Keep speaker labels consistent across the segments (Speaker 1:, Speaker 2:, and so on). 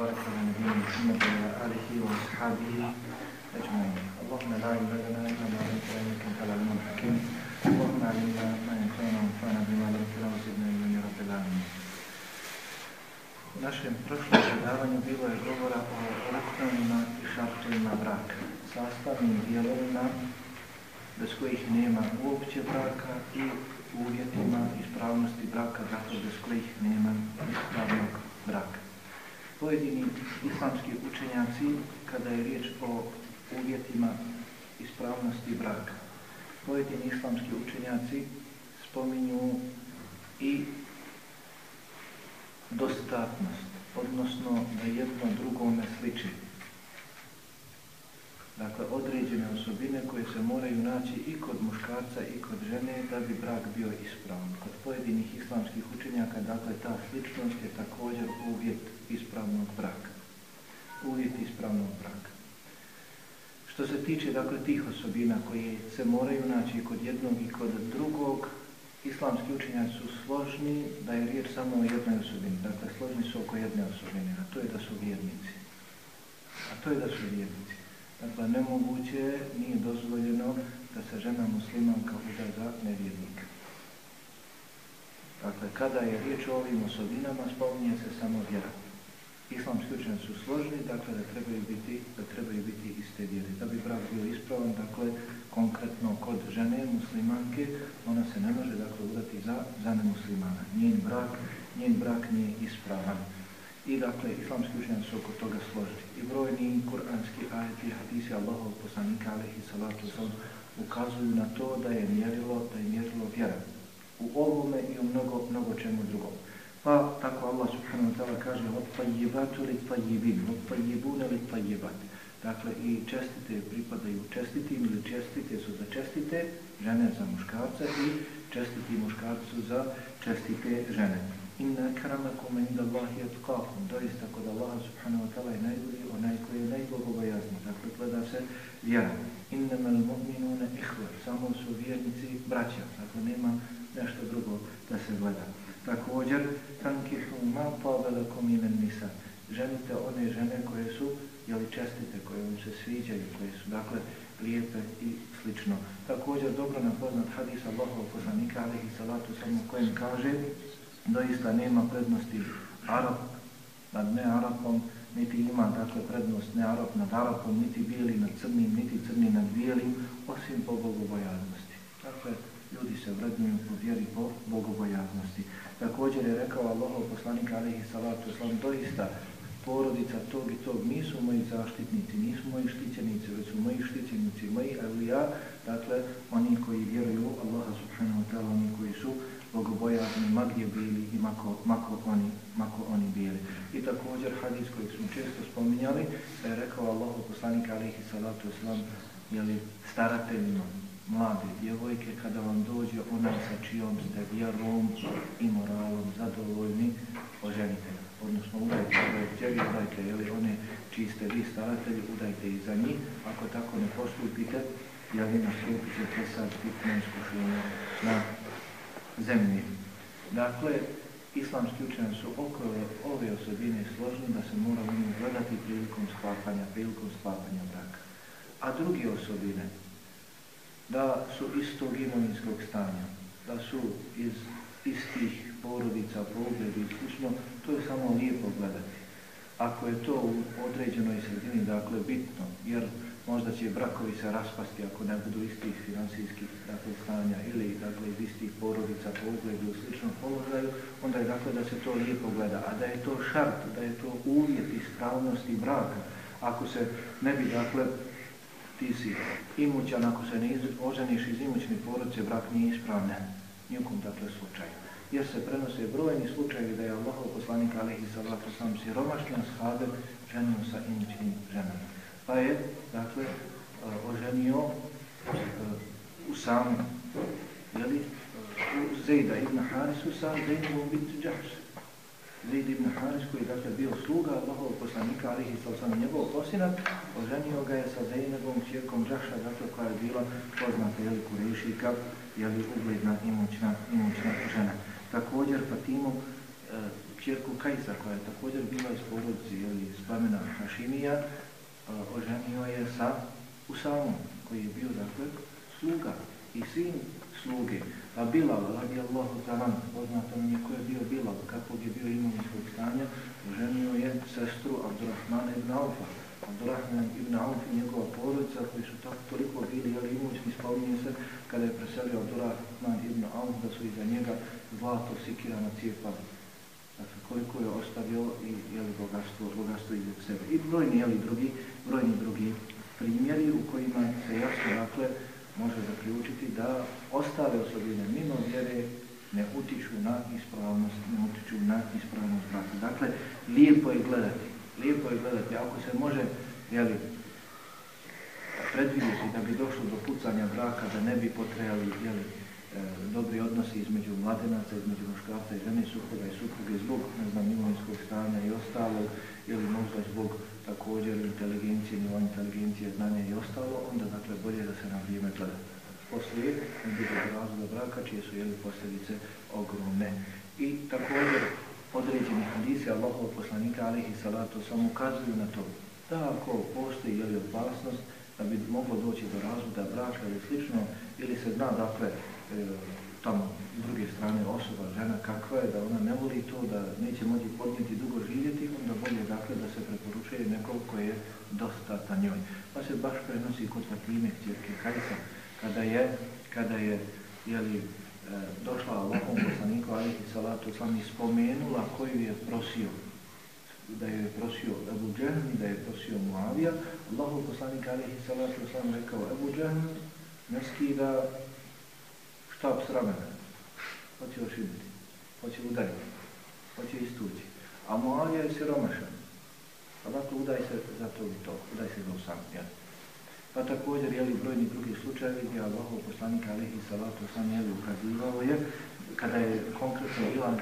Speaker 1: وبارك على نبينا محمد وعلى آله وأصحابه أجمعين اللهم لا علم لنا إلا ما علمتنا إنك أنت العليم الحكيم اللهم علمنا ما ينفعنا وانفعنا بما علمتنا وزدنا علما يا رب العالمين U našem prošlom predavanju bilo je govora o elektronima i šartovima braka, sastavnim dijelovima bez kojih nema uopće braka i uvjetima ispravnosti braka, zato bez kojih nema ispravnog braka. Pojedini islamski učenjaci, kada je riječ o uvjetima ispravnosti braka, pojedini islamski učenjaci spominju i dostatnost, odnosno da jedno drugome sliči. Dakle, određene osobine koje se moraju naći i kod muškarca i kod žene da bi brak bio ispravan. Kod pojedinih islamskih učenjaka, dakle, ta sličnost je također uvjet ispravnog braka. Uvjet ispravnog braka. Što se tiče, dakle, tih osobina koje se moraju naći kod jednog i kod drugog, islamski učenjaci su složni da je riječ samo o jednoj osobini. Dakle, složni su oko jedne osobine, a to je da su vjernici. A to je da su vjernici. Dakle, nemoguće je, nije dozvoljeno da se žena muslimanka uda za nevjernika. Dakle, kada je riječ o ovim osobinama, spominje se samo vjera. Islamski učenjaci su složni, dakle, da trebaju biti, da trebaju biti iste vjere. Da bi brak bio ispravan, dakle, konkretno kod žene muslimanke, ona se ne može, dakle, udati za, za nemuslimana. Njen brak, njen brak nije ispravan. I dakle, islamski učenjaci su oko toga složili. I brojni kuranski ajeti hadisi Allahov poslanika alaihi salatu sallam ukazuju na to da je mjerilo, da je mjerilo vjera. U ovome i u mnogo, mnogo čemu drugom. Pa tako Allah subhanahu wa ta'ala kaže od tajibatu li tajibin, od tajibune li tajibat. Dakle, i čestite pripadaju čestitim ili čestite su za čestite žene za muškarce i čestiti muškarcu za čestite žene inna karamakum inda Allahi atqakum. Doista kod Allaha subhanahu wa ta'ala je najbolji, onaj koji je najbogobojazni. Dakle, gleda se vjera. Innamal mu'minuna ihvar. Samo su vjernici braća. Dakle, nema nešto drugo da se gleda. Također, tankihu ma pavelakum imen nisa. Ženite one žene koje su jeli čestite, koje vam se sviđaju, koje su, dakle, lijepe i slično. Također, dobro nam poznat hadis Allahov poslanika, alihi salatu, samo kojem kaže, doista nema prednosti Arab nad ne Arabom, niti ima dakle prednost ne Arab nad Arabom, niti bijeli nad crnim, niti crni nad bijelim, osim po bogobojaznosti. Dakle, ljudi se vrednuju po vjeri po bogobojaznosti. Također je rekao Allahov poslanik alihi salatu islam, doista porodica tog i tog nisu moji zaštitnici, nisu moji štićenici, već su moji štićenici, moji evlija, dakle, oni koji vjeruju Allaha subhanahu wa ta'ala, oni koji su bogobojazni, ma gdje bili i mako, mako, oni, mako oni bili. I također hadis koji smo često spominjali, da je rekao Allahu poslanik alihi salatu islam, jeli starateljima, mlade djevojke, kada vam dođe ona sa čijom ste vjerom i moralom zadovoljni, oženite Odnosno, udajte svoje djevi, udajte jeli, one čiji ste vi staratelji, udajte i za njih. Ako tako ne postupite, jeli nastupit ćete sad bitno iskušenje na zemlji. Dakle, islamski učenje su oko ove osobine složne da se mora u njih gledati prilikom sklapanja, prilikom sklapanja braka. A druge osobine, da su istog imovinskog stanja, da su iz istih porodica, pogled i slično, to je samo lijepo gledati. Ako je to u određenoj sredini, dakle, bitno, jer možda će brakovi se raspasti ako ne budu istih finansijskih dakle, stanja ili dakle, iz istih porodica po ugledu u sličnom položaju, onda je dakle da se to lijepo gleda. A da je to šart, da je to uvjet ispravnosti braka, ako se ne bi, dakle, ti si imućan, ako se ne oženiš iz imućne porodice, brak nije ispravljen. Nijekom, dakle, slučaju. Jer se prenose brojni slučajevi da je Allahov poslanik, ali salatu sam siromašnjan shabe ženio sa imućnim ženama pa je, dakle, e, oženio e, u samu, jeli, e, u Zejda ibn Harisu sa Zejdom ibn Džahš. Zaid ibn Haris koji je, dakle, bio sluga Allahovog poslanika, alihi sa osam sam njegov posinat, oženio ga je sa Zainabom čirkom Džahša, dakle, koja je bila poznata, jeli, kurešika, jeli, ugledna, imućna, imućna žena. Također, Fatimu, e, čirku Kajsa, koja je također bila iz porodci jeli iz plamena Hašimija, e, oženio je sa Usamom, koji je bio, dakle, sluga i sin sluge. A Bilal, radi Allahu talan, poznato nam je ko je bio Bilal, kakvog je bio imovinskog stanja, ženio je sestru Abdurrahmana ibn Aufa. Abdurrahman ibn Auf i njegova porodica, koji su tako toliko bili, jel imovinski spominje se, kada je preselio Abdurrahman ibn Auf, da su iza njega zlato sikirano cijepali. Dakle, koliko je ostavio i jeli, bogatstvo, bogatstvo iza sebe. I brojni, jeli, drugi, brojni drugi primjeri u kojima se jasno, dakle, može zaključiti da ostale osobine mimo vjere ne utiču na ispravnost, ne utiču na ispravnost braka. Dakle, lijepo je gledati, lijepo je gledati, ako se može, jeli, predvidjeti da bi došlo do pucanja braka, da ne bi potrejali, jeli, e, dobri odnosi između mladenaca, između muškarca i žene, supruga i supruge, zbog, ne znam, imovinskog stanja i ostalo, ili možda zbog također inteligencije, nivo inteligencije, znanje i ostalo, onda dakle bolje da se na vrijeme gleda. Poslije, bude razloga braka, čije su jeli posljedice ogromne. I također, određeni hadisi Allahov poslanika, alihi salatu, samo ukazuju na to da ako postoji jeli opasnost, da bi moglo doći do razvoda braka ili slično, ili se zna, dakle, e, tamo s druge strane osoba, žena kakva je, da ona ne voli to, da neće moći podnijeti dugo živjeti, onda bolje dakle da se preporučuje nekoliko je dostatan njoj. Pa se baš prenosi kod Fatime, kćerke Kajsa, kada je, kada je, jeli, e, došla Allahom poslaniku Alihi Salatu sam i spomenula koju je prosio da je prosio Ebu Džehni, da je prosio Muavija, Allahom poslanik Alihi Salatu sam rekao Ebu Džehni ne skida štab s ramena, hoće ošibiti, hoće udariti, hoće istući. A Muavija je siromašan, pa dakle udaj se za to i to, udaj se za sam, jel? Pa također, jeli brojni drugi slučajevi gdje Allahov poslanik alihi salatu sam jeli ukazivao je, kada je konkretno bila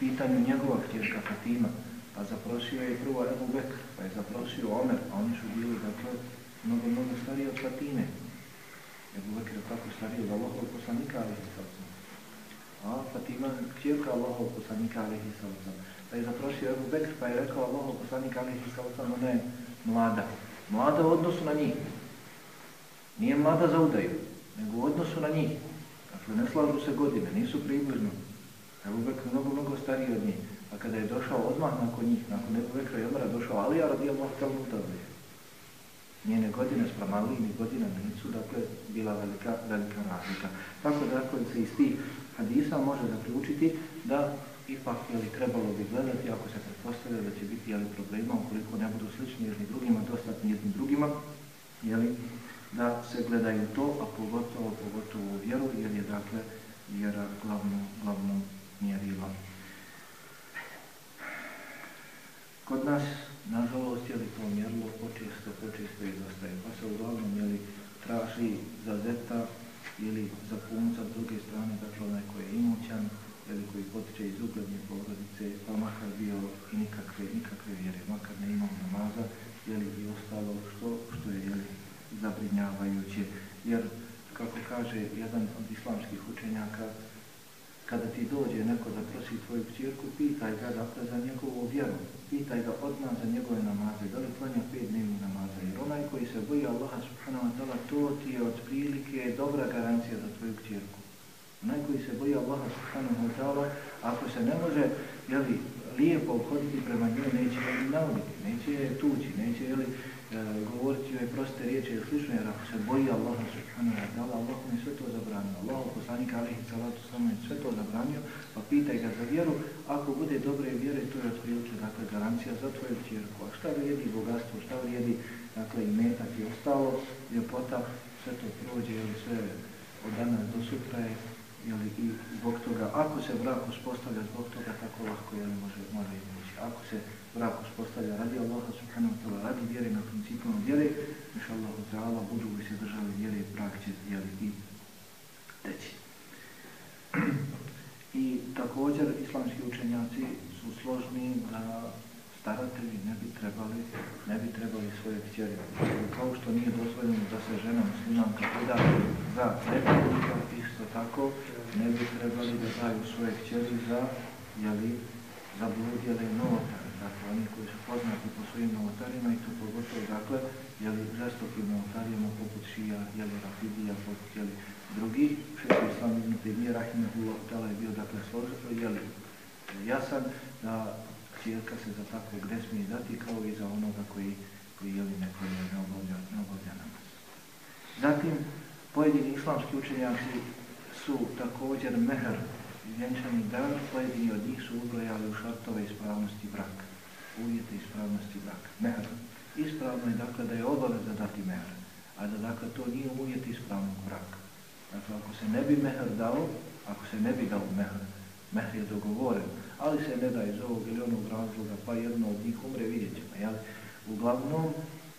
Speaker 1: pitanju njegova htješka Fatima, pa zaprosio je prvo Ebu Bekr, pa je zaprosio Omer, a oni su bili, dakle, mnogo, mnogo stariji od Fatime. Ebu Bekir je tako stariji od Allahov poslanika alihi sallam. A Fatima, kćerka Allahov poslanika alihi sallam. Pa je zaprosio Ebu Bekr, pa je rekao Allahov poslanika alihi sallam ona je mlada. Mlada u odnosu na njih. Nije mlada za udaju, nego u odnosu na njih. Dakle, ne slažu se godine, nisu približno. Ebu Bekir mnogo, mnogo stariji od njih. A kada je došao odmah nakon njih, nakon Ebu Bekra i Omara, došao Alija radi Allah talmu. Njene godine sprem Alijini godina nisu, dakle, bila velika, velika razlika. Tako da, dakle, se iz tih hadisa može zaključiti da ipak jeli, trebalo bi gledati ako se pretpostavlja da će biti jeli, problema ukoliko ne budu slični jedni drugima, dostatni jednim drugima, jeli, da se gledaju to, a pogotovo, pogotovo u vjeru, jer je dakle vjera glavno, glavno mjerilo. Kod nas, nažalost, jeli to mjerilo počesto, počesto izostaje, pa se uglavnom jeli, traži za zeta ili za punca s druge strane, dakle onaj koji je imućan, ili koji potiče iz ugledne porodice, pa makar bio i nikakve, nikakve vjere, makar ne imao namaza, jeli i ostalo što, što je jeli, zabrinjavajuće. Jer, kako kaže jedan od islamskih učenjaka, kada ti dođe neko da prosi tvoju kćerku, pitaj ga dakle za njegovu vjeru, pitaj ga odmah za njegove namaze, da li klanja pet dnevnih namaza, jer onaj koji se boji Allaha subhanahu wa ta'ala, to ti je od prilike dobra garancija za tvoju kćerku. Onaj koji se boji Allaha subhanahu wa ta'ala, ako se ne može, jeli, lijepo obhoditi prema njoj, neće je navoditi, neće je tući, neće, jeli, E, govoriti joj proste riječi ili slično, jer ako se boji Allah subhanahu wa ta'ala, Allah mi sve to zabranio. Allah poslanik alihi salatu samo je sve to zabranio, pa pitaj ga za vjeru, ako bude dobre vjere, to je otprilike, dakle, garancija za tvoju čirku. A šta vrijedi bogatstvo, šta vrijedi, dakle, i metak i ostalo, ljepota, sve to prođe, ili sve od danas do sutra je, jeli, i zbog toga, ako se brak uspostavlja zbog toga, tako lahko, jeli, može, može izmući. Ako se brak uspostavlja radi Allaha subhanahu wa ta'ala, radi vjere na principima vjere, miša Allahu ta'ala, budu li se držali vjere, brak će jeli, i teći. I također islamski učenjaci su složni da staratelji ne bi trebali, ne bi trebali svoje kćeri. Kao što nije dozvoljeno da se žena muslimanka poda za republika, isto tako ne bi trebali da daju svoje kćeri za jeli, zabludjele novotari, dakle oni koji su poznati po svojim novotarima i to pogotovo, dakle, jeli žestokim novotarijama poput šija, jeli rafidija, poput jeli drugih, šeši islam ibn Taymiye, rahimahullah, tala je bio, dakle, složito, jeli jasan da cijelka se za takve gde smije dati kao i za onoga koji, koji jeli neko je ne obavlja, ne obavlja namaz. Zatim, pojedini islamski učenjaci su također mehr vjenčani dar, pojedini od njih su ubrojali u šartove ispravnosti braka, uvjeti ispravnosti braka, mehr. Ispravno je dakle da je obaveza dati mehr, a da dakle to nije uvjet ispravnog braka. Dakle, ako se ne bi mehr dao, ako se ne bi dao mehr, mehr je dogovoren, ali se ne da iz ovog ili onog razloga, pa jedno od njih umre, vidjet ćemo, jel? Uglavnom,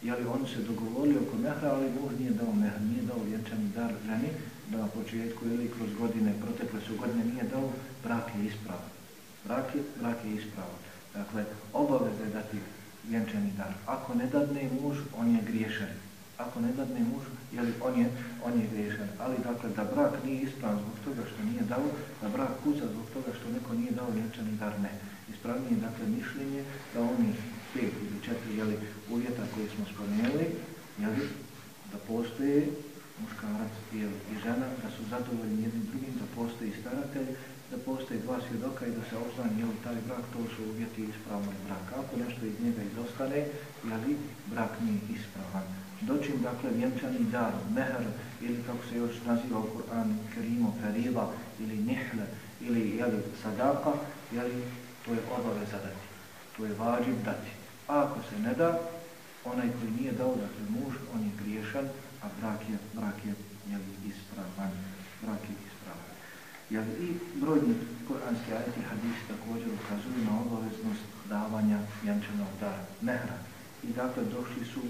Speaker 1: jel, oni se dogovorili oko mehra, ali Bog nije dao mehr, nije dao vjenčani dar ženi, da na početku ili kroz godine, protekle su godine, nije dao, brak je ispravan. Brak je, brak je ispravan. Dakle, obaveze dati vjenčani dar. Ako ne dadne muž, on je griješan. Ako ne dadne muž, jeli, on, je, on je griješan. Ali dakle, da brak nije ispravan zbog toga što nije dao, da brak kuca zbog toga što neko nije dao vjenčani dar, ne. Ispravnije je dakle mišljenje da oni pet ili četiri jeli, uvjeta koje smo spomenuli, jeli, da postoje muškarac i žena, da su zadovoljni jednim drugim, da postoji staratelj, da postoje dva svjedoka i da se obznani jel, taj brak, to su uvjeti ispravnog braka. Ako nešto iz njega izostane, jeli, brak nije ispravan. Dočim, dakle, vjenčani dar, mehr, ili kako se još naziva u Kur'an, kerimo, periva, ili nihle, ili jeli, sadaka, jeli, to je obaveza dati. To je vađiv dati. A ako se ne da, onaj koji nije dao, dakle, muž, on je griješan, a brak je, brak je jeli, ispravan. Brak je ispravan. Jeli, I brojni koranski ajeti hadisi također ukazuju na obaveznost davanja jančanog dara, mehra. I dakle došli su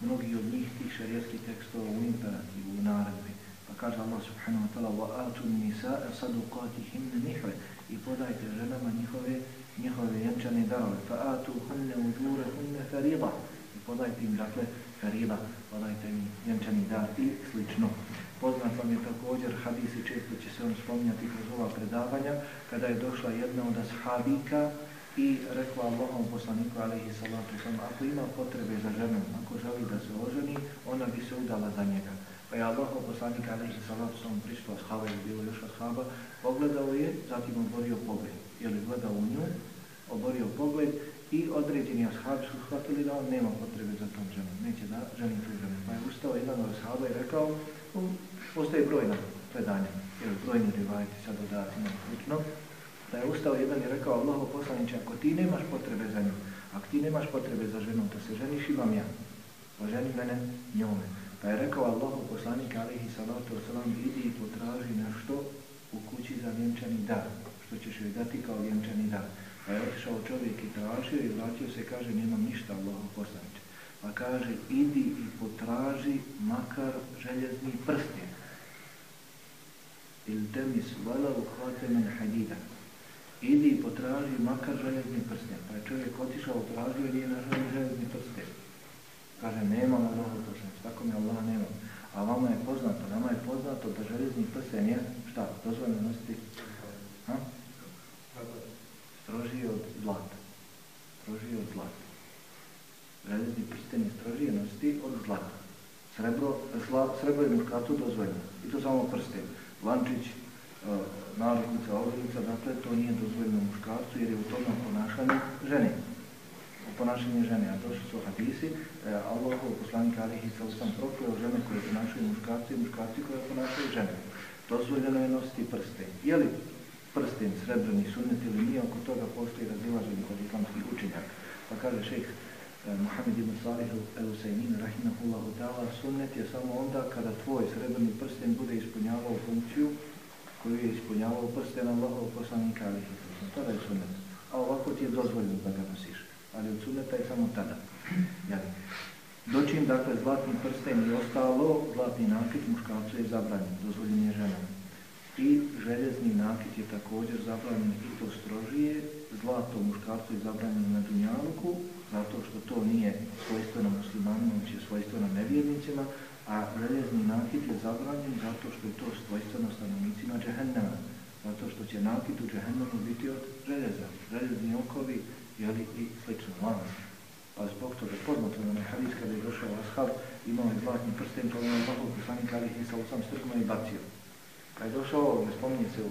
Speaker 1: mnogi od njih tih šarijetskih tekstova u imperativu, u naredbi. Pa kaže Allah subhanahu wa ta'ala وَآتُ النِّسَاءَ صَدُقَاتِهِمْ نِحْرِ I podajte ženama njihove, njihove jančane darove. فَآتُ هُنَّ وُجُورَ هُنَّ فَرِيضًا I podajte im, dakle, ferila, podajte mi vjenčani dar i slično. Poznat vam je također hadisi, često će se on spominjati kroz ova predavanja, kada je došla jedna od ashabika i rekla Allahom poslaniku alaihi salatu sam, ako ima potrebe za ženom, ako želi da se oženi, ona bi se udala za njega. Pa je Allahom poslanik alaihi salatu sam prišla ashaba je bilo još ashaba, pogledao je, zatim oborio pogled. Je li gledao u nju, oborio pogled i određeni ashab su shvatili da on nema potrebe za tom ženom, neće da ženi tu ženu. Pa je ustao jedan od ashaba i rekao, postoje brojna predanja, jer brojni rivajti sad odati na slično, da je ustao jedan i rekao, Allaho poslaniče, ako ti nemaš potrebe za njom, ako ti nemaš potrebe za ženom, da se ženiš imam ja, poženi mene njome. Pa je rekao Allaho poslanik, alihi salatu wasalam, idi i potraži nešto u kući za vjenčani dar, što ćeš joj dati kao vjenčani dar. Pa je otišao čovjek i tražio i vratio se, kaže, nemam ništa, Allaho poslaniče. Pa kaže, idi i potraži makar željezni prsten. Il temis vala u hvatemen hadida. Idi i potraži makar željezni prsten. Pa je čovjek otišao, tražio i nije našao željezni prsten. Kaže, nema na Allaho poslaniče, tako mi Allah nema. A vama je poznato, nama je poznato da željezni prsten je, šta, dozvoljno nositi? Ha? strožije od zlata. Strožije od zlata. Željezni prsten je strožije nositi od zlata. Srebro, zla, srebro je muškatu dozvoljeno. I to samo prsten. Lančić, e, uh, naliknica, ogrlica, dakle, to nije dozvoljeno muškarcu jer je u tom ponašanju žene. U ponašanju žene. A došli su hadisi, e, Allahov poslanik Alihi sa usam prokleo žene koje ponašaju muškarci i muškarci koje ponašaju žene. Dozvoljeno je nositi prsten. Je li prsten srebrni sunnet ili nije, oko toga postoji razilaženje kod islamskih učenjaka. Pa kaže šejh eh, Muhammed ibn Salih al-Usaymin, rahimahullahu ta'ala, sunnet je samo onda kada tvoj srebrni prsten bude ispunjavao funkciju koju je ispunjavao prsten Allahov poslanika alihi. Tada je sunnet. A ovako ti je dozvoljeno da ga nosiš. Ali od sunneta je samo tada. Jeli. Dočim, dakle, zlatni prsten i ostalo, zlatni nakit muškarcu je zabranjen, dozvoljen je ženom. I željezni nakit je također zabranjen i to strožije. Zlato u muškarcu je zabranjeno na dunjaluku, zato što to nije svojstveno muslimanima, već je svojstveno nevjernicima, a željezni nakit je zabranjen zato što je to svojstveno stanovnicima džehennema. zato što će nakit u džehennemu biti od željeza, željezni okovi, jeli, i slično, lana. Pa zbog toga poznato nam je hadis kada je došao ashab, imao je zlatni prsten, pa to je ono mnogo poslanik ali ih sa osam strgno i bacio. Pa je došao, ne spominje se,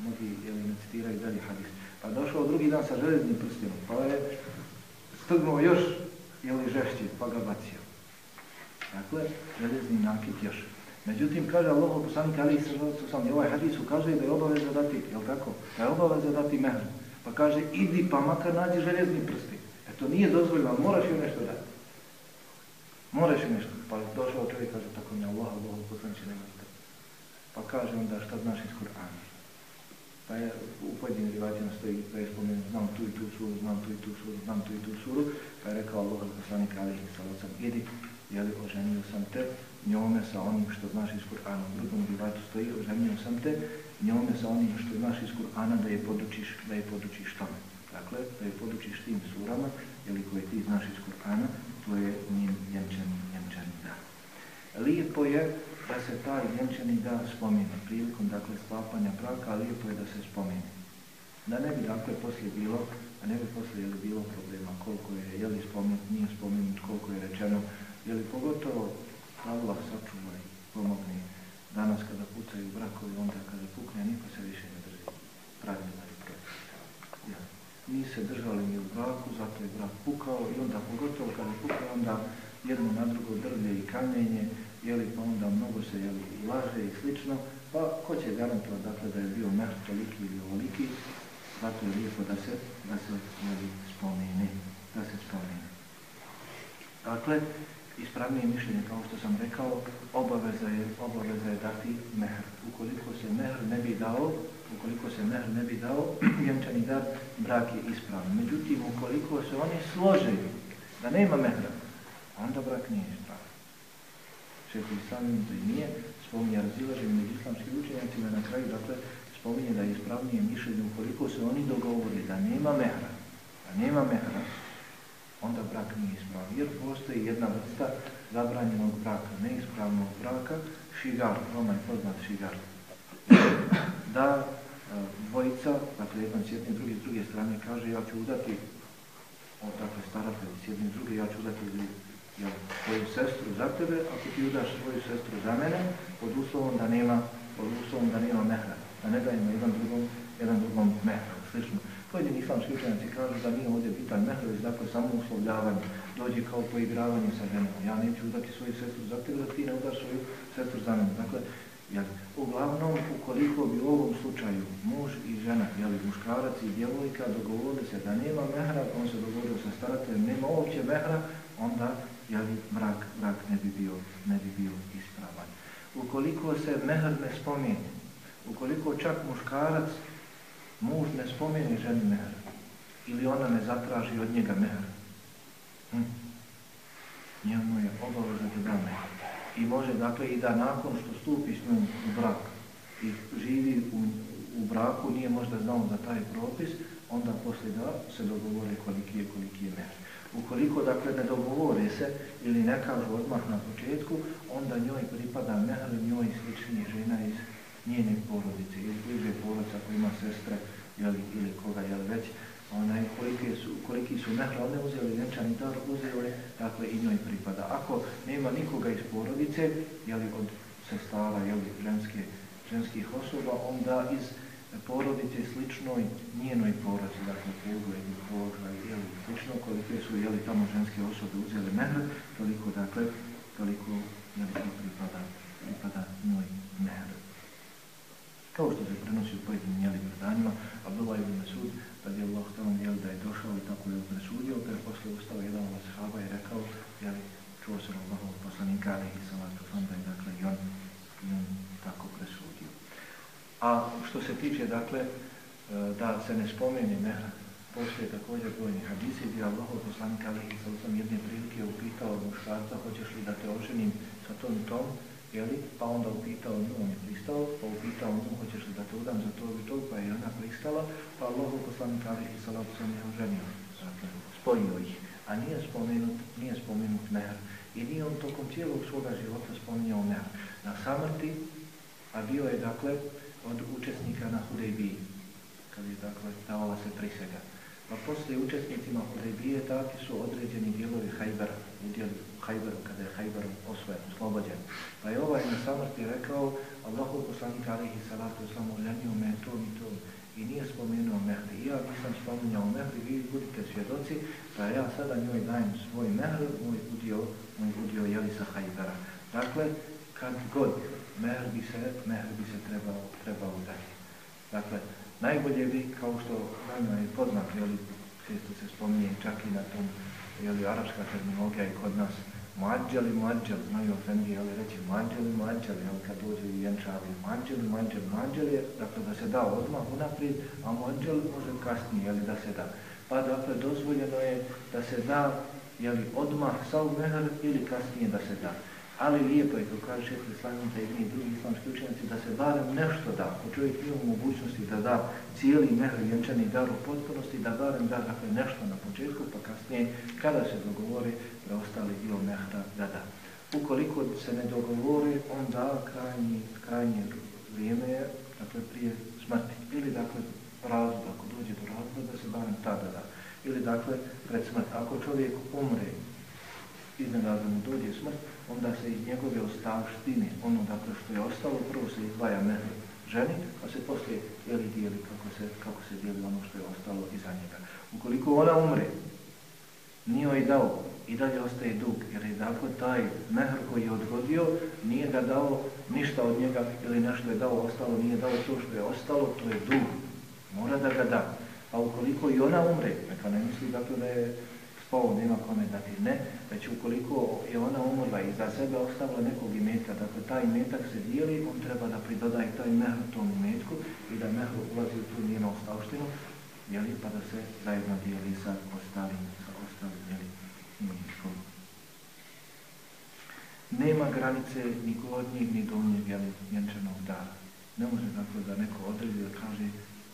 Speaker 1: mnogi jeli, ne citiraju dalje hadis, pa je došao drugi dan sa željeznim prstenom, pa je strgnuo još, jeli, žešći, pa ga bacio. Dakle, željezni nakit još. Međutim, kaže Allah, poslanik Ali sam, ovaj hadis ukazuje da je obaveza dati, je tako? Da je obaveza dati mehr. Pa kaže, idi pa makar nađi željezni prsti. E to nije dozvoljeno, ali moraš joj nešto dati. Moraš joj nešto. Pa došao čovjek kaže, tako mi Allah, Allah, poslanik nema. Pa kaže onda, šta znaš iz Kur'ana? Pa je u pojedinim rivatima stoji, da je spomenuo, znam tu i tu suru, znam tu i tu suru, znam tu i tu suru. Pa je rekao Allah, poslanik Ali sam, idi, jeli, oženio sam te, njome sa onim što znaš iz Kur'ana. U drugom rivatu stoji, oženio sam te, njome sa onim što znaš iz Kur'ana da je podučiš, da je podučiš tome. Dakle, da je podučiš tim surama, ili koje ti znaš iz Kur'ana, to je njen vjenčani, vjenčani dan. Lijepo je da se taj vjenčani dan spomine prilikom, dakle, sklapanja braka, lijepo je da se spomine. Da ne bi, dakle, poslije bilo, a ne bi poslije jeli bilo problema koliko je, je li spomenut, nije spomenut, koliko je rečeno, je li pogotovo Allah sačuvaj, pomogne. Danas kada pucaju brakovi, onda kada pukne, niko se više ne drži. Pravilno i. Ja. Mi se držali mi u braku, zato je brak pukao i onda pogotovo kada pukne, onda jedno na drugo drvlje i kamenje, jeli, pa onda mnogo se jeli, laže i slično, pa ko će garantovati dakle, da je bio mehr toliki ili ovoliki, zato je lijepo da se, da se jeli, spomene, da se spomene. Dakle, ispravnije mišljenje, kao što sam rekao, obaveza je, obaveza je dati mehr. Ukoliko se mehr ne bi dao, ukoliko se mehr ne bi dao, vjenčani dar, brak je ispravan. Međutim, ukoliko se oni slože da nema mehra, onda brak nije ispravan. Šeho i samim to i nije, spominje razilaženje među islamskim učenjacima na kraju, dakle, spominje da je ispravnije mišljenje ukoliko se oni dogovori da nema mehra, da nema mehra, onda brak nije ispravan. Jer postoji jedna vrsta zabranjenog braka, neispravnog braka, šigar, vama je poznat šigar. Da e, dvojica, dakle jedan s jedne, druge, s druge strane, kaže ja ću udati, o, dakle staratelj s jedne druge, ja ću udati ja, svoju sestru za tebe, ako ti udaš svoju sestru za mene, pod uslovom da nema, pod uslovom da nema mehra, da ne dajemo jedan drugom, jedan drugom mehra, slično. Pojedini islamski učenjaci kažu da nije ovdje pitan već dakle samo uslovljavanje, dođe kao poigravanje sa ženom. Ja neću udati svoju sestru za tebe, da ti ne udaš svoju sestru za mene. Dakle, jel, uglavnom, ukoliko bi u ovom slučaju muž i žena, jel, muškarac i djevojka dogovorili se da nema mehra, on se dogovorio sa starateljem, nema uopće mehra, onda jeli, brak, brak ne bi bio, ne bi bio ispravan. Ukoliko se mehr ne spomeni, ukoliko čak muškarac muž ne spomeni ženi mehr ili ona ne zatraži od njega mehr, hm? njemu je obaveza da da mehr. I može dakle i da nakon što stupi s njom u brak i živi u, u braku, nije možda znao za taj propis, onda poslije da se dogovore koliki je, koliki je mehr. Ukoliko dakle ne dogovore se ili ne kažu odmah na početku, onda njoj pripada mehr njoj slični žena iz njene porodice, iz bliže porodice, ako ima sestre jeli, ili koga je već, onaj, koliki su, koliki su mehr, one uzeli venčani dar, uzeli, dakle, i njoj pripada. Ako nema nikoga iz porodice, jeli, od sestara, jeli, ženske, ženskih osoba, onda iz porodice sličnoj njenoj porodici, dakle, pogo ili jeli, slično, kolike su, jeli, tamo ženske osobe uzeli mehr, toliko, dakle, toliko, jeli, pripada, pripada njoj mehr. kao što se prenosi u pojedinim jeli predanjima, Abdullah ibn Mesud, da je Allah tamo jeli da je došao i tako je presudio, kada je posle ustao jedan od sahaba i rekao, jeli, čuo sam Allahov poslanika, ali i salatu sam da je dakle i on, i on tako presudio. A što se tiče, dakle, e, da se ne spomeni mehra, postoje također brojni hadisi gdje Allahov poslanika, Alihi i jedne prilike upitao muškarca, hoćeš li da te oženim sa tom i tom, jeli? pa onda upitao nju, on je pristao, pa upitao nju, hoćeš li da te udam za to i to, pa je ona pristala, pa Allah od poslanika Alihi sa Salatu je oženio, dakle, spojio ih, a nije spomenut, nije spomenut mehr. I nije on tokom cijelog svoga života spominjao mehr. Na samrti, a bio je, dakle, od učesnika na Hudejbiji, kad je dakle davala se prisega. Pa poslije učesnicima Hudejbije dati su određeni dijelovi Hajbera, udjeli Hajberu, kada je Hajber osvojen, oslobođen. Pa je ovaj na samrti rekao, Allahu poslanik alihi salatu islamu lenio me tom i tom i nije spomenuo Mehri. Ja nisam spominjao Mehri, vi budite svjedoci, pa ja sada njoj dajem svoj Mehri, moj udio, moj udio jeli sa Hajbera. Dakle, kad god Mehr bi se, mehr bi se trebao. Dakle, najbolje bi, kao što nama je poznat, jeli, često se spominje čak i na tom, jeli, arapska terminologija i kod nas, Muadjali, muadjali, znaju ofendi, ali reći muadjali, muadjali, jeli, kad dođe i jenčavi, muadjali, muadjali, muadjali, dakle da se da odmah unaprijed, a muadjali može kasnije, jeli da se da. Pa dakle, dozvoljeno je da se da, jeli odmah sa umehar ili kasnije da se da. Ali lijepo je, to kaže šehr Islamin da jedni i drugi islamski učenjaci, da se barem nešto da, ako čovjek ima mogućnosti da da cijeli mehr vjenčani dar u potpunosti, da barem da dakle, nešto na početku, pa kasnije, kada se dogovori, preostali dio mehra da da. Ukoliko se ne dogovori, onda krajnji, krajnje vrijeme je, dakle, prije smrti. Ili, dakle, razlog, ako dođe do razloga, da se barem tada da. Ili, dakle, pred smrt. Ako čovjek umre, iznenada mu dođe smrt, onda se iz njegove ostavštine, ono dakle što je ostalo, prvo se izdvaja mehru ženi, pa se poslije jeli dijeli kako se, kako se dijeli ono što je ostalo iza njega. Ukoliko ona umre, nije joj dao i dalje ostaje dug, jer je dakle taj mehr koji je odgodio, nije ga dao ništa od njega ili nešto je dao ostalo, nije dao to što je ostalo, to je dug. Mora da ga da. A ukoliko i ona umre, neka ne misli dakle da je spao, nema kome dati, ne, već ukoliko je ona umrla i za sebe ostavila nekog imetka, dakle taj imetak se dijeli, on treba da pridoda i taj mehr tom imetku i da mehr ulazi u tu njenu ostavštinu, jeli, pa da se zajedno dijeli sa ostalim, sa ostalim, jeli, imetkom. Nema granice ni gornjeg, ni donjeg, jeli, vjenčanog dara. Ne može dakle da neko odredi da kaže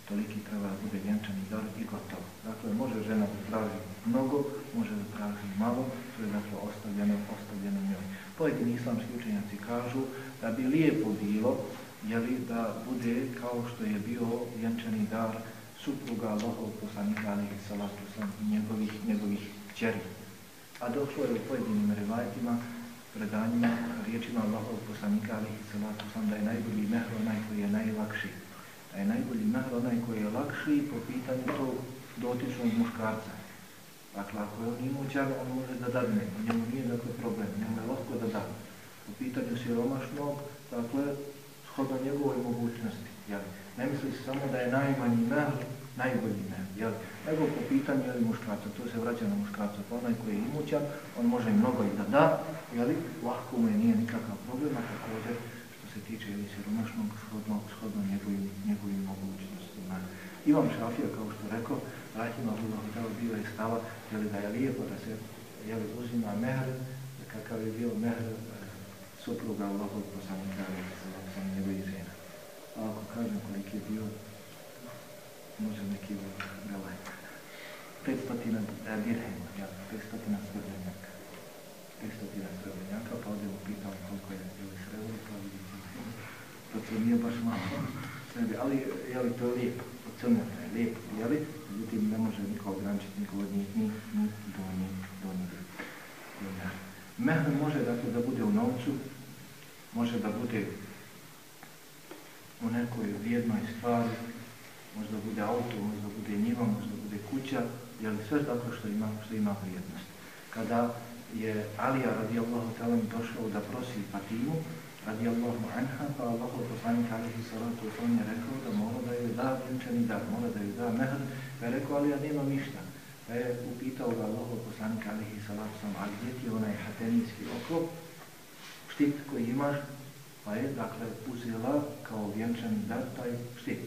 Speaker 1: toliki treba da bude vjenčani dar i gotovo. Dakle, može žena da traži mnogo, može da traži malo, to je dakle ostavljeno, ostavljeno njoj. Pojedini islamski učenjaci kažu da bi lijepo bilo jeli, da bude kao što je bio vjenčani dar supruga Allahov poslanika alihi salatu sam i njegovih, njegovih čeri. A došlo je u pojedinim revajtima, predanjima, riječima Allahov poslanika alihi salatu sam da je najbolji mehr onaj koji je najlakši da je najbolji mehr onaj koji je lakši po pitanju tog dotičnog muškarca. Dakle, ako je on imućan, on može da dadne, u njemu nije dakle problem, njemu je lahko da da. Po pitanju siromašnog, dakle, shodno njegovoj mogućnosti. Jel? Ne misli se samo da je najmanji mehr, najbolji mehr, jel? nego po pitanju jel, muškarca, to se vraća na muškarca, pa onaj koji je imućan, on može mnogo i da da, jel? lahko mu je, nije nikakav problem, a također se tiče ili siromašnog shodno, shodno njegovim, njegovim mogućnostima. Imam Šafija, kao što rekao, Rahima Allah dao bio je stava, jeli da je lijepo da se jeli, mehr, kakav je bio mehr eh, supruga Allahov poslanika, sa njegovih žena. A ako kažem koliki je bio, može neki velaj. 500 eh, dirhema, ja, 500 srebrnjaka. 500 srebrnjaka, pa ovdje mu upitao koliko je ili srebro, pa vidite to pa to nije baš malo, ali je li to lijepo, ocrnjeno je lijepo, je li? Međutim, ne može niko ograničiti niko od njih, njih ni do njih, do njih. Mehr može dakle, da bude u novcu, može da bude u nekoj vrijednoj stvari, možda bude auto, možda bude njiva, možda bude kuća, je li sve tako što ima, što ima vrijednost. Kada je Alija radijallahu talan došao da prosi Fatimu, radijallahu anha, pa Allahu poslanik alihi salatu uslam je rekao da mora da je da vjenčani dar, mora da joj da mehr, pa je rekao, Alija nema ništa. Pa je upitao ga Allahu poslanik alihi salatu uslam, ali gdje ti onaj hatenijski oklop, štit koji imaš, pa je, dakle, uzela kao vjenčan dar taj štit.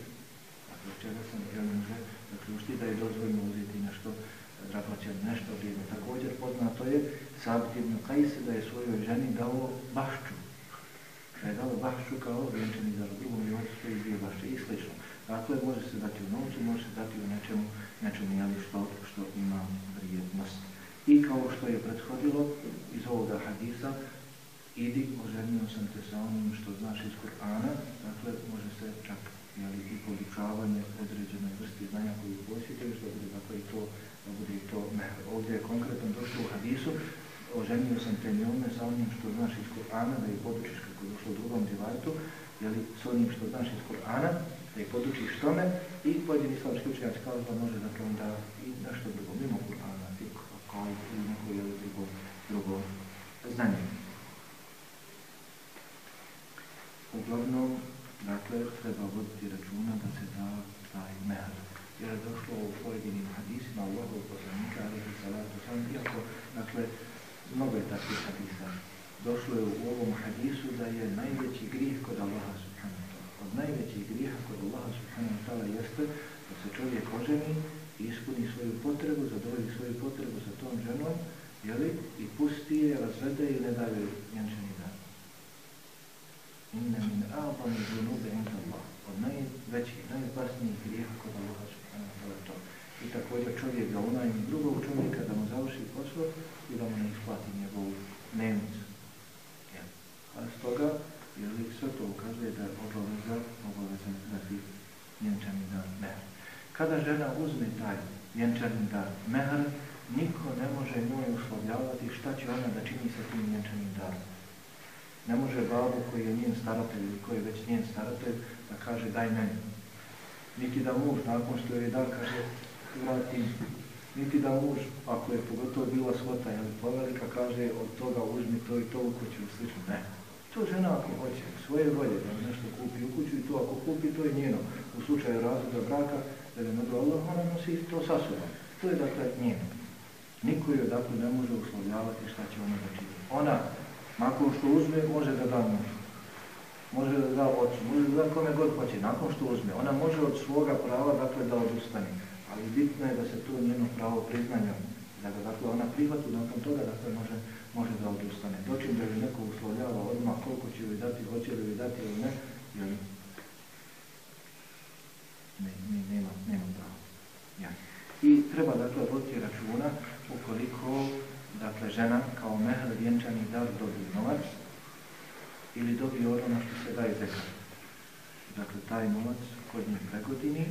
Speaker 1: Dakle, čega sam je može, zaključiti da je dozvoljno uzeti nešto, dragoće nešto vrijedno. Također poznato je, Sabit ibn Qais da je svojoj ženi dao bašču, da je dao bahšu kao vjenčani za drugom i ovdje stoji dvije bašće i slično. Dakle, može se dati u novcu, može se dati u nečemu, nečemu jeli što, što ima vrijednost. I kao što je prethodilo iz ovoga hadisa, idi, oženio sam te sa onim što znaš iz Kur'ana, dakle, može se čak jeli, i podučavanje određene vrste znanja koju posjetuješ, što bude dakle i to, da bude i to, ne, ovdje je konkretno došlo u hadisu, oženio sam te njome sa onim što znaš iz Kur'ana, da je podučiš kako je došlo u drugom djevartu, jeli, s onim što znaš iz Kur'ana, da ih podučiš tome i pojedini islamski učenjaci kao da može dakle onda i nešto drugo, mimo Kur'ana, kao i neko jeli, drugo, drugo znanje. Uglavnom, dakle, treba voditi računa da se da taj mehr. Jer je došlo u pojedinim hadisima Allahov poslanika, ali i salatu sam, iako, dakle, mnogo je takvih hadisa. Došlo je u ovom hadisu da je najveći grih kod Allaha. Od najvećih griha kod Allaha subhanahu wa ta'ala jeste da se čovjek oženi i ispuni svoju potrebu, zadovolji svoju potrebu sa tom ženom, jeli, i pusti je, razvede i ne daje vjenčani dan. Inna min a'bam i zunube in Allah. Od najvećih, najopasnijih griha kod Allaha subhanahu wa ta'ala to. I također čovjek da unajmi drugog čovjeka da mu završi posao i da mu ne isplati njegovu dnevnicu. Ja. A s toga, sve to ukazuje da je obaveza, obaveza da ti vjenčani dan mehr. Kada žena uzme taj vjenčani dan mehr, niko ne može njoj uslovljavati šta će ona da čini sa tim vjenčanim danom. Ne može babu koji je njen staratelj ili koji je već njen staratelj da kaže daj meni. Niti da muž nakon što je da kaže vrati. Niti da muž, ako je pogotovo bila svota ili povelika, kaže od toga uzmi to i to u kuću slično. Ne. To žena ako hoće, svoje volje da nešto kupi u kuću i to ako kupi, to je njeno. U slučaju razloga braka, da je nego Allah, ona nosi to sa sobom. To je dakle njeno. Niko joj dakle ne može uslovljavati šta će ona da čini. Ona, nakon što uzme, može da da mužu. Može da da ocu, može da da kome god hoće. Nakon što uzme, ona može od svoga prava dakle da odustane. Ali bitno je da se to njeno pravo priznanja, da ga dakle ona prihvatu, nakon toga dakle može, može da odustane. Dočim da li neko uslovljava odmah koliko će joj dati, hoće li joj dati ili ne, jel? Ne, ne, nema, nema pravo. Ja. I treba dakle voditi računa ukoliko dakle, žena kao mehr vjenčani dar dobije novac ili dobije ono što se daje zekat. Dakle, taj novac kod njih pregodini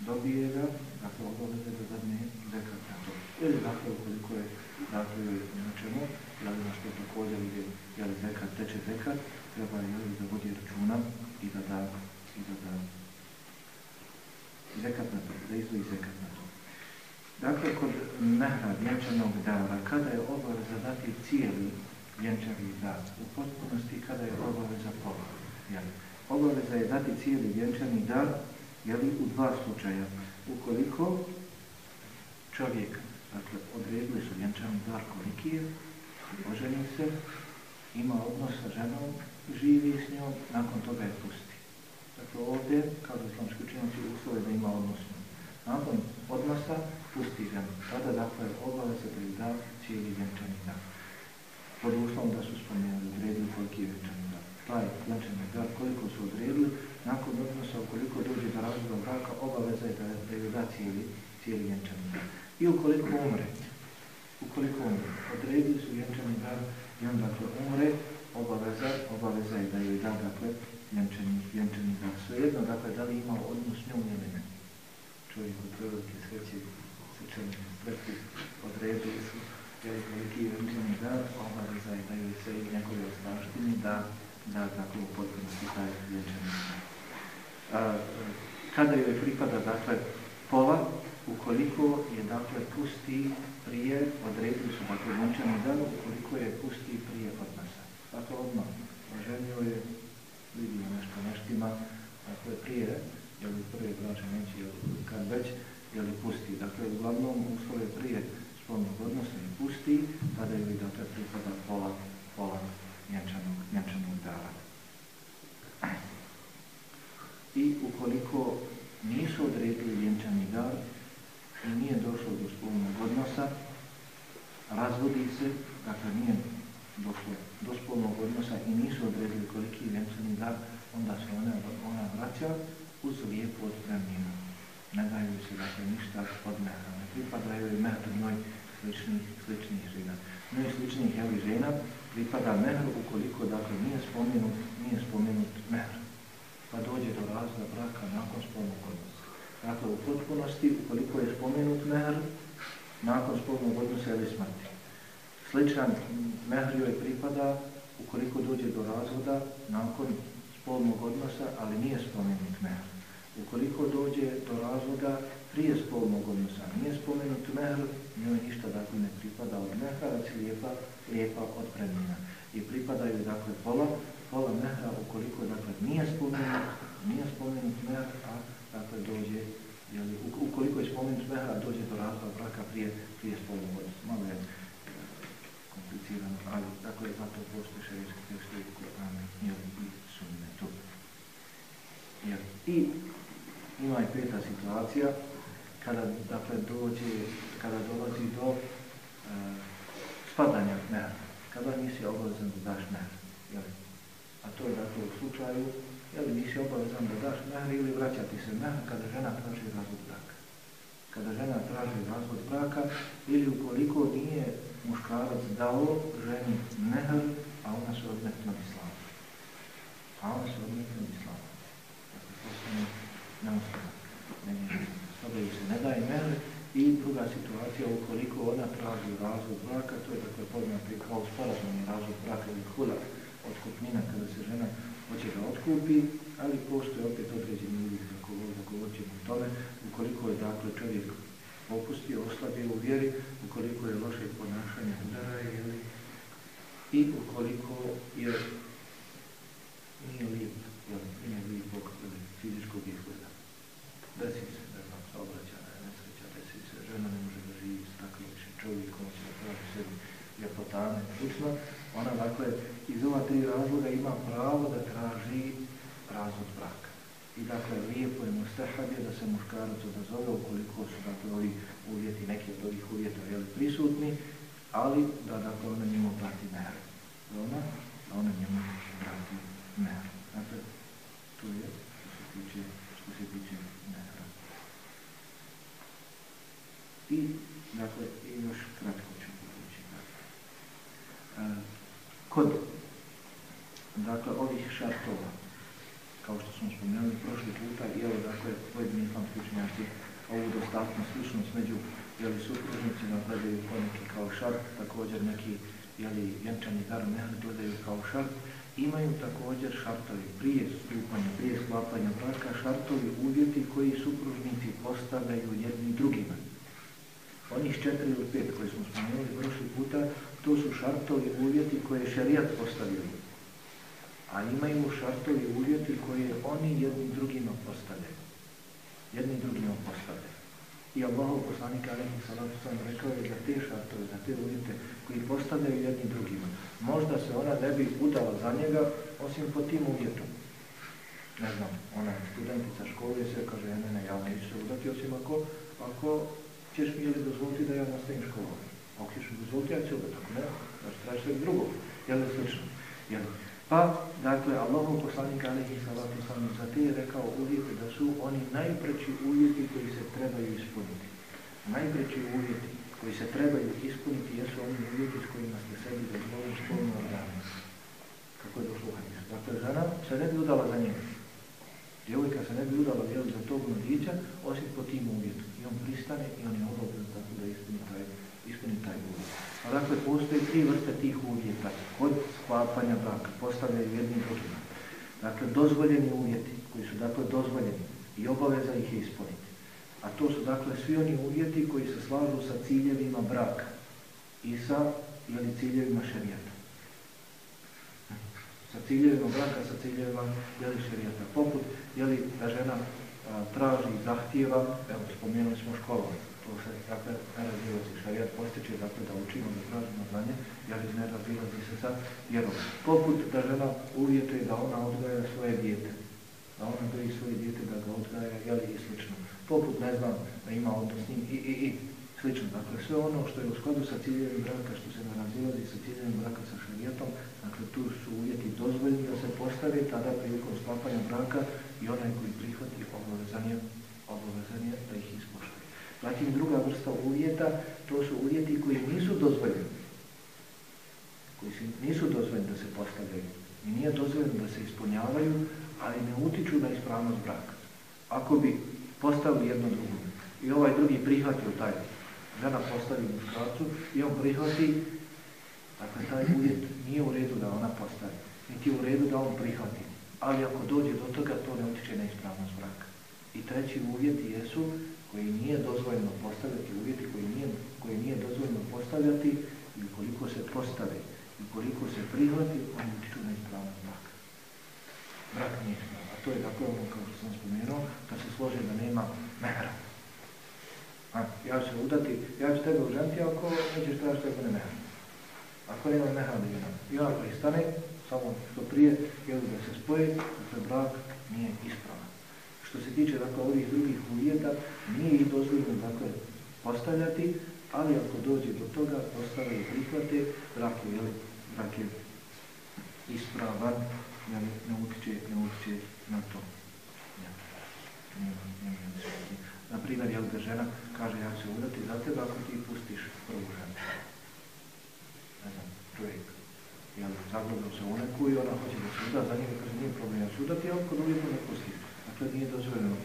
Speaker 1: dobije ga, dakle, obaveze da zadnje zekat na to. Ili dakle, ukoliko je dakle, na čemu, jeli na što također je jeli zekat, teče zekat, treba jeli da vodi računa i da da, i da da zekat na to, da izvoji zekat na to. Dakle, kod mehra vjenčanog dara, kada je obaveza dati cijeli vjenčani dar, u potpunosti kada je obaveza pola. Jeli? Obaveza je dati cijeli vjenčani dar, jeli, u dva slučaja. Ukoliko čovjek, dakle, odredili su vjenčani dar koliki je, oženi se, ima odnos sa ženom, živi s njom, nakon toga je pusti. Dakle, ovdje, kao da islamski učenjaci, uslove da ima odnos s njom. Nakon odnosa, pusti ženu. Tada dakle obaveza da ju da cijeli vjenčani dar. Pod uslovom da su spomenuli, odredili koliki je vjenčani dar. Taj vjenčani dar, koliko su odredili, nakon odnosa ukoliko dođe do razloga braka, obaveza je da, da ju da cijeli, cijeli vjenčani dar. I ukoliko umre, ukoliko umre, odredili su vjenčani dan i on dakle umre, obaveza, obaveza je da joj da dakle vjenčani, vjenčani dan. Svejedno, dakle, da li ima odnos njom ili ne. Čovjek od prilike sreće srčani smrti odredili su jeli koliki je vrtljeni dar, obaveza je da joj se i njegove ostaštini da, da dakle u potpunosti taj vjenčani dar. Kada joj pripada, dakle, pola, ukoliko je, dakle, pusti prije, odredili su, dakle, vjenčani dar, ukoliko je pusti prije odnosa. Dakle, odmah, oženio je, vidio nešto neštima, dakle, prije, jel prije braće neće, kad već, ili pusti. Dakle, uglavnom uslove prije spolnog odnosa i pusti, tada je li dakle pripada pola, pola njenčanog, njenčanog dara. I ukoliko nisu odredili vjenčani dar i nije došlo do spolnog odnosa, razvodi se, dakle nije došlo do spolnog odnosa i nisu odredili koliki je vjenčani dar, onda se ona, ona vraća uz lijepu otpremninu. ne daju se dakle ništa od mehra, ne pripadaju i mehra njoj sličnih, sličnih žena. i sličnih jeli žena, pripada mehr ukoliko dakle nije spomenut, nije spomenut mehr. Pa dođe do razda braka nakon spolnog odnosa. Dakle, u potpunosti, ukoliko je spomenut mehr, nakon spolnog odnosa ili smrti. Sličan mehr joj pripada ukoliko dođe do razvoda nakon spolnog odnosa, ali nije spomenut mehr. Ukoliko dođe do razvoda prije spolnog odnosa, nije spomenut mehr, njoj ništa dakle ne pripada od mehra, već lijepa, lijepa od premina. I pripadaju dakle pola, pola mehra ukoliko dakle nije spomenut, nije spomenut mehr, a dakle dođe, jeli, ukoliko je spomenut mehra, dođe do razvoda braka prije, prije spolnog odnosa. Malo je e, komplicirano, ali dakle zato postoje šarijski tekstovi Kur'ana i sunnetu. I ima i peta situacija, kada dakle dođe, kada dolazi do uh, spadanja mehra, kada nisi obavezan da daš mehra. Jeli. A to je dakle u slučaju, jel nisi obavezan da daš mehr ili vraćati se mehr kada žena traži razvod braka. Kada žena traži razvod braka ili ukoliko nije muškarac dao ženi mehr, a ona se odmetno islamu. A ona se odmetno islamu. Dakle, to se ne, ne uslava. Ne, ne, se ne daje mehr i druga situacija ukoliko ona traži razvod braka, to je dakle poznati kao sporazumni razvod braka ili hula otkupnina kada se žena hoće da otkupi, ali postoje opet određeni uvijek kako da govorimo o tome, ukoliko je dakle čovjek opustio, oslabio u vjeri, ukoliko je loše ponašanje udara ili i ukoliko je nije lijep, jel, nije lijepog fizičkog izgleda. Desi se saobraćana je nesreća, desi se, žena ne može da živi s takvim više čovjekom, će da pravi sebi ljepotane, slično. Ona, dakle, iz ova tri razloga ima pravo da traži razvod braka. I, dakle, lijepo je mustahadje da se muškarac odazove ukoliko su, dakle, ovi uvjeti, neki od ovih uvjeta, jeli, prisutni, ali da, dakle, ona njemu plati meru. Da ona, da ona njemu plati meru. Dakle, to je što se tiče, što se tiče I, dakle, i još kratko ću povući. Dakle. Kod, dakle, ovih šartova, kao što smo spomenuli prošli puta, i evo, dakle, pojedini islamski učenjaci ovu dostatnu sličnost među, jeli, supružnicima gledaju poneki kao šart, također neki, jeli, vjenčani dar mehr gledaju kao šart, imaju također šartovi prije stupanja, prije sklapanja braka, šartovi uvjeti koji supružnici postavljaju jedni drugima. Onih četiri ili pet koji smo spomenuli prošli puta, to su šartovi uvjeti koje je šarijat postavio. A imaju šartovi uvjeti koje oni jednim drugima postavljaju. Jednim drugima postavljaju. I Allah, poslanik Alehi Salatu sam rekao je za te šartove, za te uvjete koji postavljaju jednim drugima, možda se ona ne bi udala za njega osim po tim uvjetom. Ne znam, ona studentica škole se kaže, ne, ne, ja neću se udati osim ako, ako ćeš mi ili dozvoliti da ja nastavim školom? Ako ćeš mi dozvoliti, ja ću da tako ne, da ću traži sve drugo. Jel da slično? Jel? Pa, dakle, Allahov poslanik Alihi Salatu Sanu za te je rekao uvjeti da su oni najpreći uvjeti koji se trebaju ispuniti. Najpreći uvjeti koji se trebaju ispuniti jesu oni uvjeti s kojima ste sebi dozvolili spolno organu. Kako je došlo u? Dakle, žena se ne bi udala za njega. Djevojka se ne bi udala vjeru za tog mladića, osim po tim uvjetu. I on pristane i on je obavezan tako da ispuni taj, ispuni taj uvjet. A dakle, postoje tri vrste tih uvjeta kod sklapanja braka, postavljaju jednim drugima. Dakle, dozvoljeni uvjeti, koji su dakle dozvoljeni i obaveza ih je ispuniti. A to su dakle svi oni uvjeti koji se slažu sa ciljevima braka i sa ili ciljevima šarijata sa ciljevima braka, sa ciljevima jeli šarijata. Poput, jeli da žena a, traži, zahtijeva, evo, spomenuli smo školu, to se, dakle, ne razilazi šarijat, postiče, dakle, da učimo, da tražimo znanje, jeli ne razilazi se sa vjerom. Poput da žena uvjetuje da ona odgaja svoje dijete, da ona doji svoje dijete, da ga odgaja, jeli i slično. Poput, ne znam, da ima odnos s njim, i, i, i, slično. Dakle, sve ono što je u skladu sa ciljevim braka, što se ne razilazi sa ciljevim braka sa šarijatom, dakle, tu su uvjeti dozvoljni da se postave tada prilikom sklapanja braka i onaj koji prihvati obavezanje, obavezanje da ih. Zatim, druga vrsta uvjeta, to su uvjeti koji nisu dozvoljeni. koji su, nisu dozvoljeni da se postavljaju i nije dozvoljeno da se ispunjavaju, ali ne utiču na ispravnost braka. Ako bi postavili jedno drugo i ovaj drugi prihvatio taj, žena postavi muškarcu i on prihvati, dakle taj uvjet nije u redu da ona postavi, niti je u redu da on prihvati. Ali ako dođe do toga, to ne utiče na ispravnost braka. I treći uvjeti jesu koji nije dozvoljeno postavljati, uvjeti koji nije, koji nije dozvoljeno postavljati i koliko se postave i koliko se prihvati, oni utiču na ispravnost braka. Brak nije ispravan, A to je dakle ono kao što sam spomenuo, da se slože da nema mehra. A, ja ću se udati, ja ću tebe uženiti ako nećeš tražiti ako ne mehra. Ako nema mehra, da je nam. I ona pristane, samo što prije, jel da se spoje, dakle brak nije ispravan. Što se tiče dakle ovih drugih uvjeta, nije ih dozvoljeno dakle postavljati, ali ako dođe do toga, postave i prihvate, brak je, jeli, brak je ispravan, jeli, ne utiče, ne utiče na to. Ja. Na primjer, jel da žena kaže ja ću se udati za tebe ako ti pustiš prvu ženu. Ne znam, čovjek jel, zagledao se u neku i ona hoće da se uda, za njega kaže nije problem, ja ću udati, ali kod uvijek ne pusti to nije dozvoljeno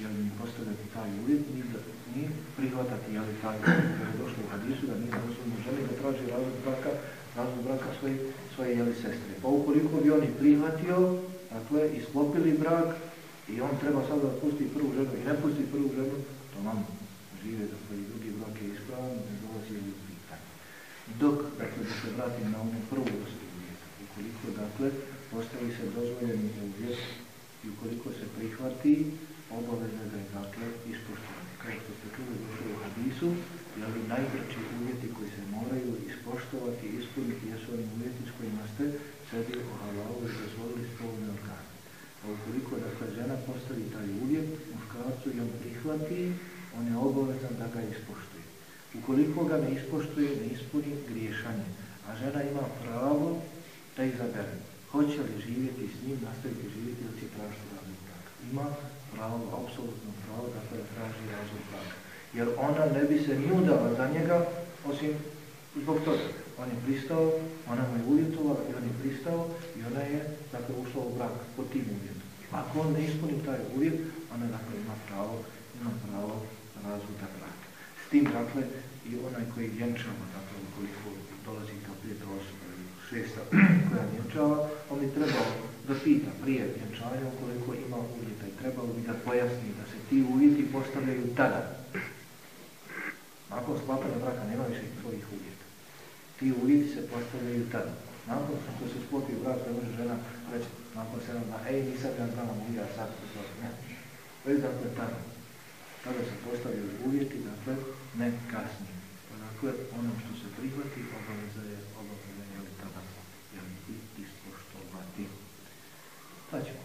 Speaker 1: jel, mi postavljati taj uvjet, ni, da, ni prihvatati jel, taj uvjet, jer je došlo u hadisu da nije dozvoljeno želi da traži razlog braka, razlog braka svoje, svoje jeli, sestre. Pa ukoliko bi oni prihvatio, dakle, isklopili brak i on treba sada da pusti prvu ženu i ne pusti prvu ženu, to nam žive da i drugi brak je ispravan, ne dolazi u pitanje. Dok, dakle, da se vratim na onu prvu vrstu uvijeta, ukoliko, dakle, postavi se dozvoljeni uvjet i ukoliko se prihvati, obavezno da je, dakle, ispoštovati. Kao što ste čuli u hadisu, jeli najvrći uvjeti koji se moraju ispoštovati ispuniti jesu oni uvjeti s kojima ste sebi o halalu i dozvolili spolne organe. A ukoliko, dakle, žena postavi taj uvjet, muškarcu i on prihvati, on je obavezan da ga ispoštuje. Ukoliko ga ne ispoštuje, ne ispuni griješanje. A žena ima pravo da izabere. Hoće li živjeti s njim, nastaviti živjeti ili će tražiti razum brak. Ima pravo, apsolutno pravo da da traži razum brak. Jer ona ne bi se ni udala za njega, osim zbog toga. On je pristao, ona mu je uvjetovala i on je pristao i ona je dakle, ušla u brak pod tim uvjetom. Ako on ne ispuni taj uvjet, ona dakle, ima pravo, ima pravo razvoda braka. S tim, dakle, i onaj koji vjenčava, dakle, ukoliko dolazi kao prijatelj osoba šesta koja vjenčava, on bi trebao da pita prije vjenčanja ukoliko ima uvjeta i trebao bi da pojasni da se ti uvjeti postavljaju tada. Nakon sklapanja braka nema više svojih uvjeta. Ti uvjeti se postavljaju tada. Nakon što se sklopi brak, da može žena reći nakon sedam dana, ej, nisam ja znala mogu ja sad to zove. Ne. Već dakle tada. Tada se postavljaju uvjeti, dakle, ne kasnije. Pa dakle, ono što se prihvati, obaveza je, obaveza je, ali tada, jel, i ispoštovati. Pa